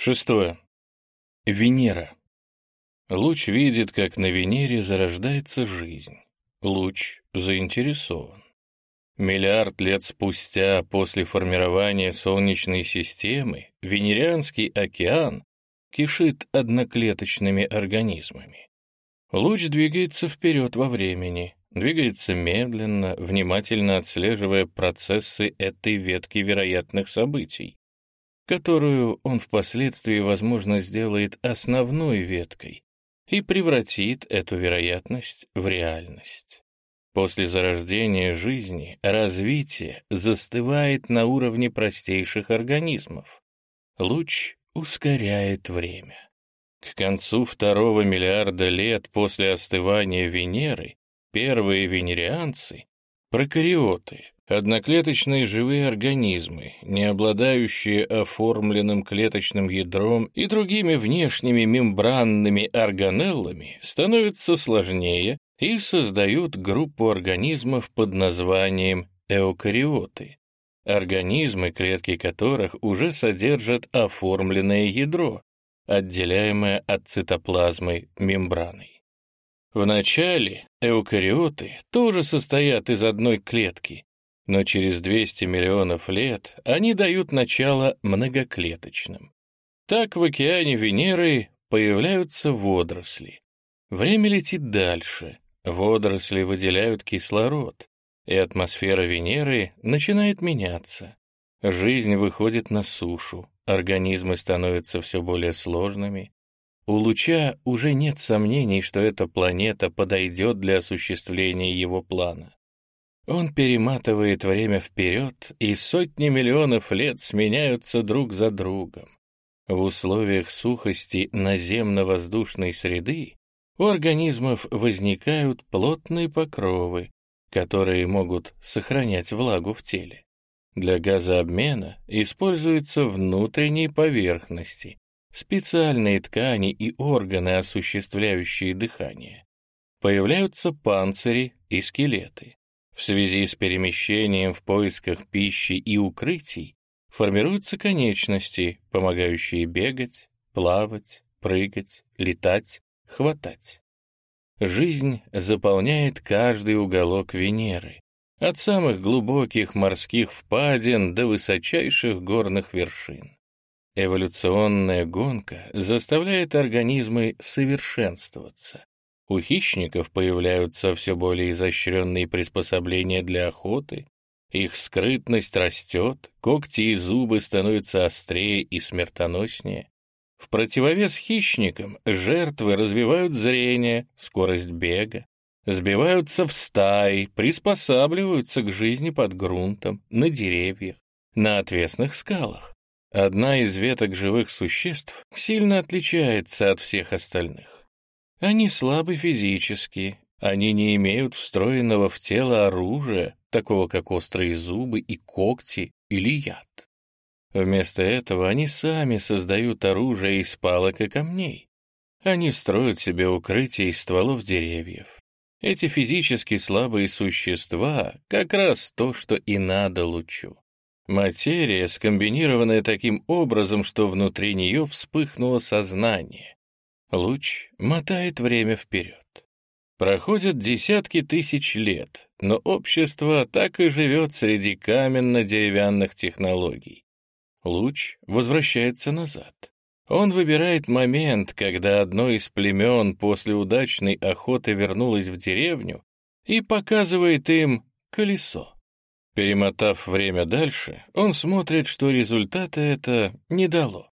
Шестое. Венера. Луч видит, как на Венере зарождается жизнь. Луч заинтересован. Миллиард лет спустя, после формирования Солнечной системы, Венерианский океан кишит одноклеточными организмами. Луч двигается вперед во времени, двигается медленно, внимательно отслеживая процессы этой ветки вероятных событий которую он впоследствии, возможно, сделает основной веткой и превратит эту вероятность в реальность. После зарождения жизни развитие застывает на уровне простейших организмов. Луч ускоряет время. К концу второго миллиарда лет после остывания Венеры первые венерианцы, прокариоты, Одноклеточные живые организмы, не обладающие оформленным клеточным ядром и другими внешними мембранными органеллами, становятся сложнее и создают группу организмов под названием эукариоты. Организмы, клетки которых уже содержат оформленное ядро, отделяемое от цитоплазмы мембраной. Вначале эукариоты тоже состоят из одной клетки, но через 200 миллионов лет они дают начало многоклеточным. Так в океане Венеры появляются водоросли. Время летит дальше, водоросли выделяют кислород, и атмосфера Венеры начинает меняться. Жизнь выходит на сушу, организмы становятся все более сложными. У Луча уже нет сомнений, что эта планета подойдет для осуществления его плана. Он перематывает время вперед, и сотни миллионов лет сменяются друг за другом. В условиях сухости наземно-воздушной среды у организмов возникают плотные покровы, которые могут сохранять влагу в теле. Для газообмена используются внутренние поверхности, специальные ткани и органы, осуществляющие дыхание. Появляются панцири и скелеты. В связи с перемещением в поисках пищи и укрытий формируются конечности, помогающие бегать, плавать, прыгать, летать, хватать. Жизнь заполняет каждый уголок Венеры, от самых глубоких морских впадин до высочайших горных вершин. Эволюционная гонка заставляет организмы совершенствоваться, у хищников появляются все более изощренные приспособления для охоты, их скрытность растет, когти и зубы становятся острее и смертоноснее. В противовес хищникам жертвы развивают зрение, скорость бега, сбиваются в стаи, приспосабливаются к жизни под грунтом, на деревьях, на отвесных скалах. Одна из веток живых существ сильно отличается от всех остальных. Они слабы физически, они не имеют встроенного в тело оружия, такого как острые зубы и когти или яд. Вместо этого они сами создают оружие из палок и камней. Они строят себе укрытие из стволов деревьев. Эти физически слабые существа — как раз то, что и надо лучу. Материя, скомбинированная таким образом, что внутри нее вспыхнуло сознание, Луч мотает время вперед. Проходят десятки тысяч лет, но общество так и живет среди каменно-деревянных технологий. Луч возвращается назад. Он выбирает момент, когда одно из племен после удачной охоты вернулось в деревню и показывает им колесо. Перемотав время дальше, он смотрит, что результата это не дало.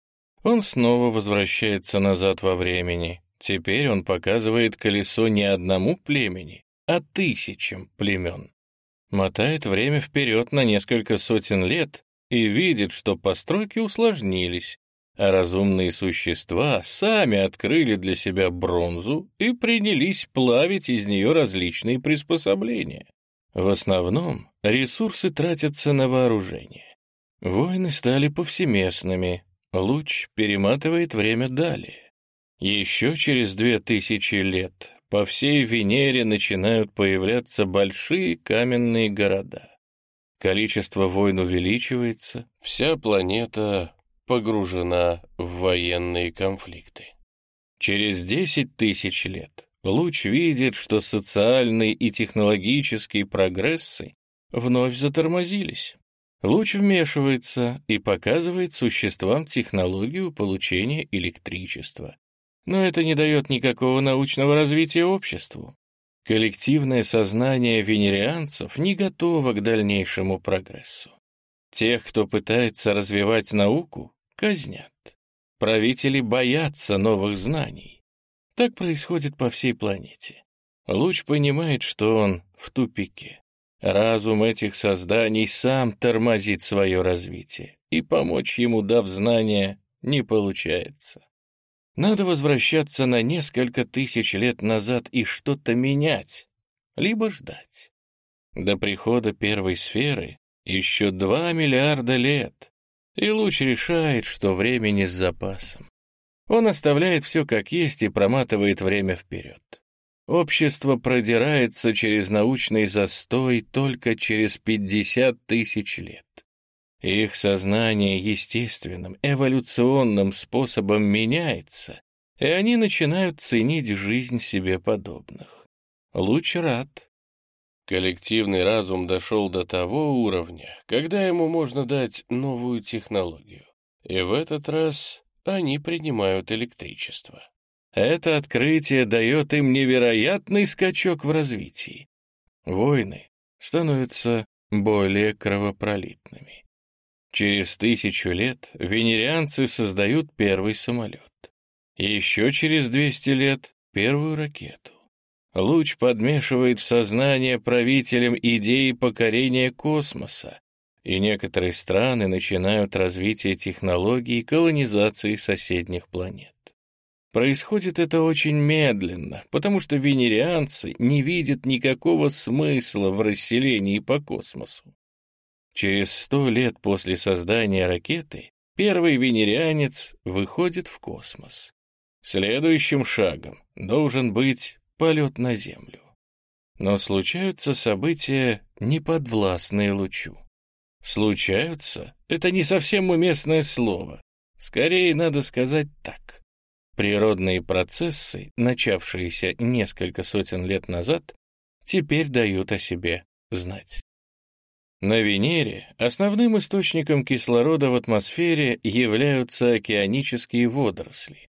Он снова возвращается назад во времени. Теперь он показывает колесо не одному племени, а тысячам племен. Мотает время вперед на несколько сотен лет и видит, что постройки усложнились, а разумные существа сами открыли для себя бронзу и принялись плавить из нее различные приспособления. В основном ресурсы тратятся на вооружение. Войны стали повсеместными, Луч перематывает время далее. Еще через две тысячи лет по всей Венере начинают появляться большие каменные города. Количество войн увеличивается, вся планета погружена в военные конфликты. Через 10 тысяч лет луч видит, что социальные и технологические прогрессы вновь затормозились. Луч вмешивается и показывает существам технологию получения электричества. Но это не дает никакого научного развития обществу. Коллективное сознание венерианцев не готово к дальнейшему прогрессу. Тех, кто пытается развивать науку, казнят. Правители боятся новых знаний. Так происходит по всей планете. Луч понимает, что он в тупике. Разум этих созданий сам тормозит свое развитие, и помочь ему, дав знания, не получается. Надо возвращаться на несколько тысяч лет назад и что-то менять, либо ждать. До прихода первой сферы еще два миллиарда лет, и луч решает, что времени с запасом. Он оставляет все как есть и проматывает время вперед. Общество продирается через научный застой только через 50 тысяч лет. Их сознание естественным, эволюционным способом меняется, и они начинают ценить жизнь себе подобных. Луч рад. Коллективный разум дошел до того уровня, когда ему можно дать новую технологию. И в этот раз они принимают электричество. Это открытие дает им невероятный скачок в развитии. Войны становятся более кровопролитными. Через тысячу лет венерианцы создают первый самолет. Еще через 200 лет — первую ракету. Луч подмешивает в сознание правителям идеи покорения космоса, и некоторые страны начинают развитие технологий колонизации соседних планет. Происходит это очень медленно, потому что венерианцы не видят никакого смысла в расселении по космосу. Через сто лет после создания ракеты первый венерианец выходит в космос. Следующим шагом должен быть полет на Землю. Но случаются события, неподвластные лучу. Случаются — это не совсем уместное слово. Скорее, надо сказать так. Природные процессы, начавшиеся несколько сотен лет назад, теперь дают о себе знать. На Венере основным источником кислорода в атмосфере являются океанические водоросли.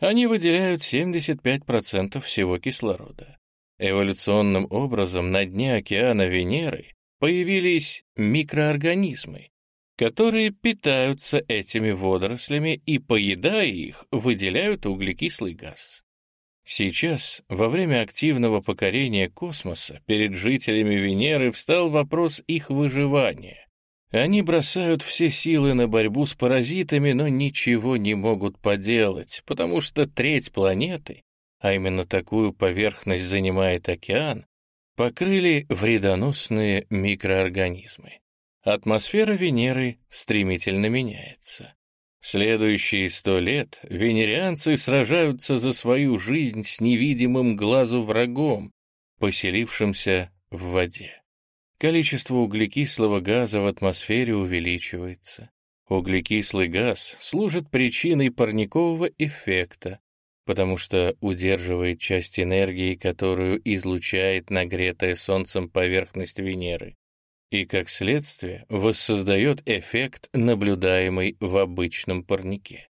Они выделяют 75% всего кислорода. Эволюционным образом на дне океана Венеры появились микроорганизмы, которые питаются этими водорослями и, поедая их, выделяют углекислый газ. Сейчас, во время активного покорения космоса, перед жителями Венеры встал вопрос их выживания. Они бросают все силы на борьбу с паразитами, но ничего не могут поделать, потому что треть планеты, а именно такую поверхность занимает океан, покрыли вредоносные микроорганизмы. Атмосфера Венеры стремительно меняется. Следующие сто лет венерианцы сражаются за свою жизнь с невидимым глазу врагом, поселившимся в воде. Количество углекислого газа в атмосфере увеличивается. Углекислый газ служит причиной парникового эффекта, потому что удерживает часть энергии, которую излучает нагретая солнцем поверхность Венеры и, как следствие, воссоздает эффект, наблюдаемый в обычном парнике.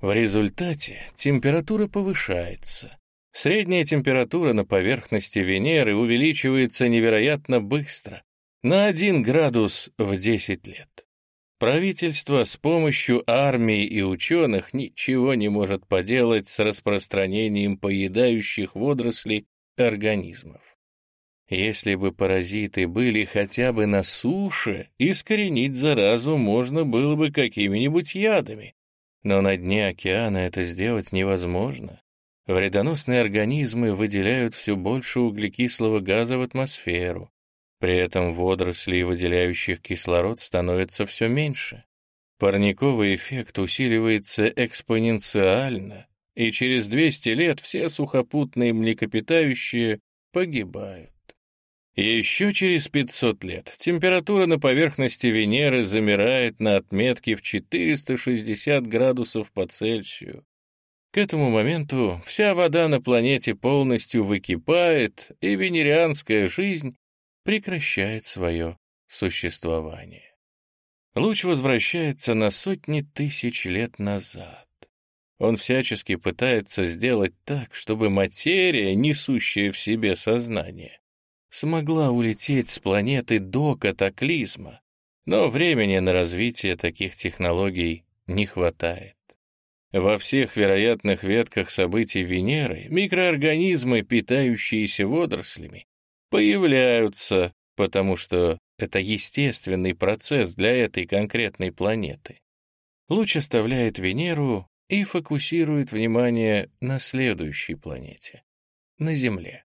В результате температура повышается. Средняя температура на поверхности Венеры увеличивается невероятно быстро, на 1 градус в 10 лет. Правительство с помощью армии и ученых ничего не может поделать с распространением поедающих водорослей организмов. Если бы паразиты были хотя бы на суше, искоренить заразу можно было бы какими-нибудь ядами. Но на дне океана это сделать невозможно. Вредоносные организмы выделяют все больше углекислого газа в атмосферу. При этом водорослей, выделяющих кислород, становится все меньше. Парниковый эффект усиливается экспоненциально, и через 200 лет все сухопутные млекопитающие погибают. Еще через 500 лет температура на поверхности Венеры замирает на отметке в 460 градусов по Цельсию. К этому моменту вся вода на планете полностью выкипает, и венерианская жизнь прекращает свое существование. Луч возвращается на сотни тысяч лет назад. Он всячески пытается сделать так, чтобы материя, несущая в себе сознание, смогла улететь с планеты до катаклизма, но времени на развитие таких технологий не хватает. Во всех вероятных ветках событий Венеры микроорганизмы, питающиеся водорослями, появляются, потому что это естественный процесс для этой конкретной планеты. Луч оставляет Венеру и фокусирует внимание на следующей планете — на Земле.